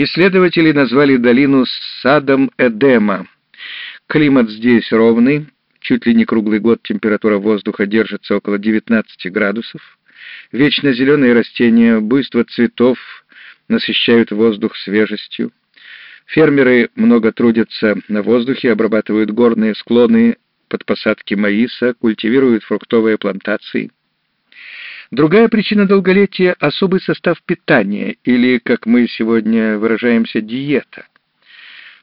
Исследователи назвали долину садом Эдема. Климат здесь ровный, чуть ли не круглый год температура воздуха держится около 19 градусов. Вечно зеленые растения, буйство цветов насыщают воздух свежестью. Фермеры много трудятся на воздухе, обрабатывают горные склоны под посадки маиса, культивируют фруктовые плантации. Другая причина долголетия — особый состав питания, или, как мы сегодня выражаемся, диета.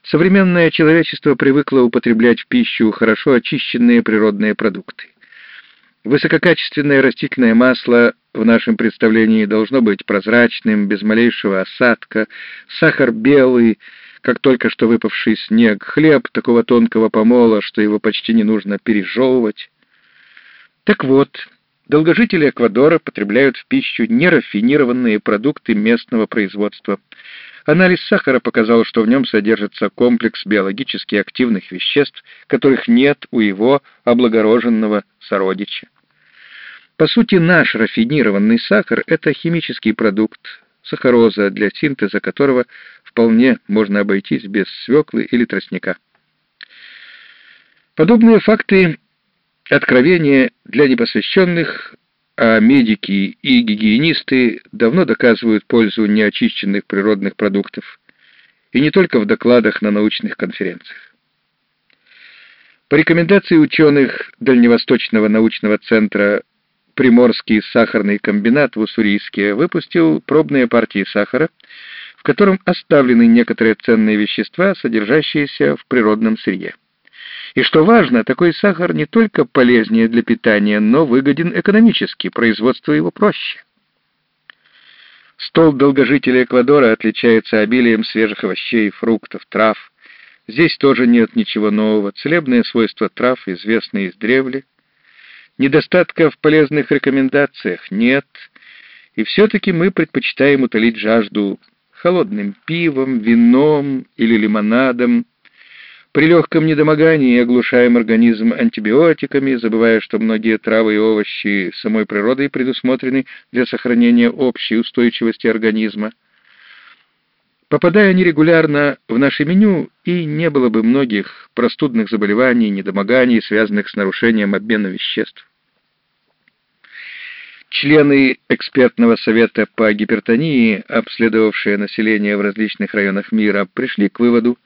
Современное человечество привыкло употреблять в пищу хорошо очищенные природные продукты. Высококачественное растительное масло в нашем представлении должно быть прозрачным, без малейшего осадка, сахар белый, как только что выпавший снег, хлеб такого тонкого помола, что его почти не нужно пережевывать. Так вот, долгожители Эквадора потребляют в пищу нерафинированные продукты местного производства. Анализ сахара показал, что в нем содержится комплекс биологически активных веществ, которых нет у его облагороженного сородича. По сути, наш рафинированный сахар — это химический продукт, сахароза, для синтеза которого вполне можно обойтись без свеклы или тростника. Подобные факты откровения для непосвященных, а медики и гигиенисты давно доказывают пользу неочищенных природных продуктов, и не только в докладах на научных конференциях. По рекомендации ученых Дальневосточного научного центра Приморский сахарный комбинат в Уссурийске выпустил пробные партии сахара, в котором оставлены некоторые ценные вещества, содержащиеся в природном сырье. И что важно, такой сахар не только полезнее для питания, но выгоден экономически, производство его проще. Стол долгожителя Эквадора отличается обилием свежих овощей, фруктов, трав. Здесь тоже нет ничего нового. Целебные свойства трав известны издревле. Недостатка в полезных рекомендациях нет, и все-таки мы предпочитаем утолить жажду холодным пивом, вином или лимонадом. При легком недомогании оглушаем организм антибиотиками, забывая, что многие травы и овощи самой природой предусмотрены для сохранения общей устойчивости организма. Попадая нерегулярно в наше меню, и не было бы многих простудных заболеваний, недомоганий, связанных с нарушением обмена веществ. Члены экспертного совета по гипертонии, обследовавшие население в различных районах мира, пришли к выводу,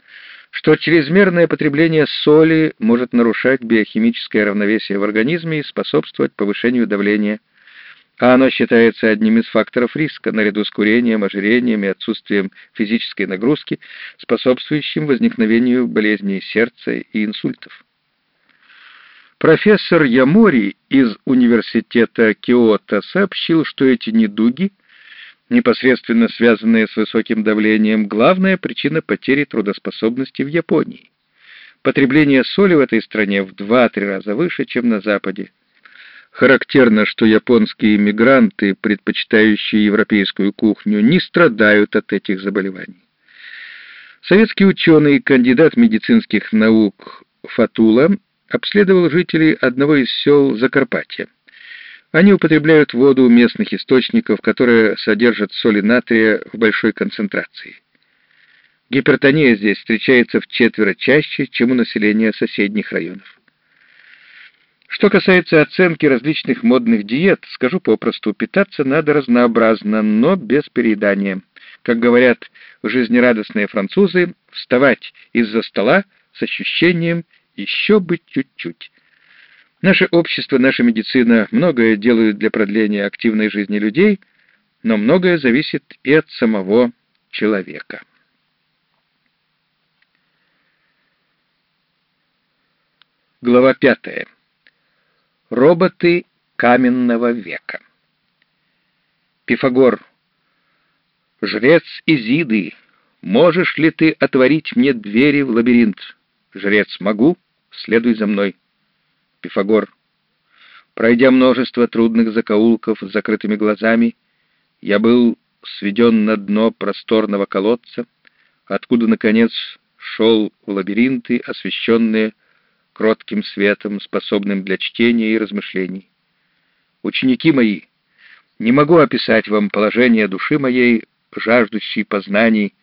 что чрезмерное потребление соли может нарушать биохимическое равновесие в организме и способствовать повышению давления а оно считается одним из факторов риска, наряду с курением, ожирением и отсутствием физической нагрузки, способствующим возникновению болезней сердца и инсультов. Профессор Ямори из университета Киото сообщил, что эти недуги, непосредственно связанные с высоким давлением, главная причина потери трудоспособности в Японии. Потребление соли в этой стране в 2-3 раза выше, чем на Западе. Характерно, что японские иммигранты, предпочитающие европейскую кухню, не страдают от этих заболеваний. Советский ученый и кандидат медицинских наук Фатула обследовал жителей одного из сел Закарпатья. Они употребляют воду местных источников, которые содержат соли натрия в большой концентрации. Гипертония здесь встречается в четверо чаще, чем у населения соседних районов. Что касается оценки различных модных диет, скажу попросту, питаться надо разнообразно, но без переедания. Как говорят жизнерадостные французы, вставать из-за стола с ощущением «еще бы чуть-чуть». Наше общество, наша медицина многое делают для продления активной жизни людей, но многое зависит и от самого человека. Глава пятая. Роботы каменного века. Пифагор. Жрец Изиды, можешь ли ты отворить мне двери в лабиринт? Жрец, могу, следуй за мной. Пифагор. Пройдя множество трудных закоулков с закрытыми глазами, я был сведен на дно просторного колодца, откуда, наконец, шел в лабиринты, освещенные кротким светом, способным для чтения и размышлений. Ученики мои, не могу описать вам положение души моей, жаждущей познаний,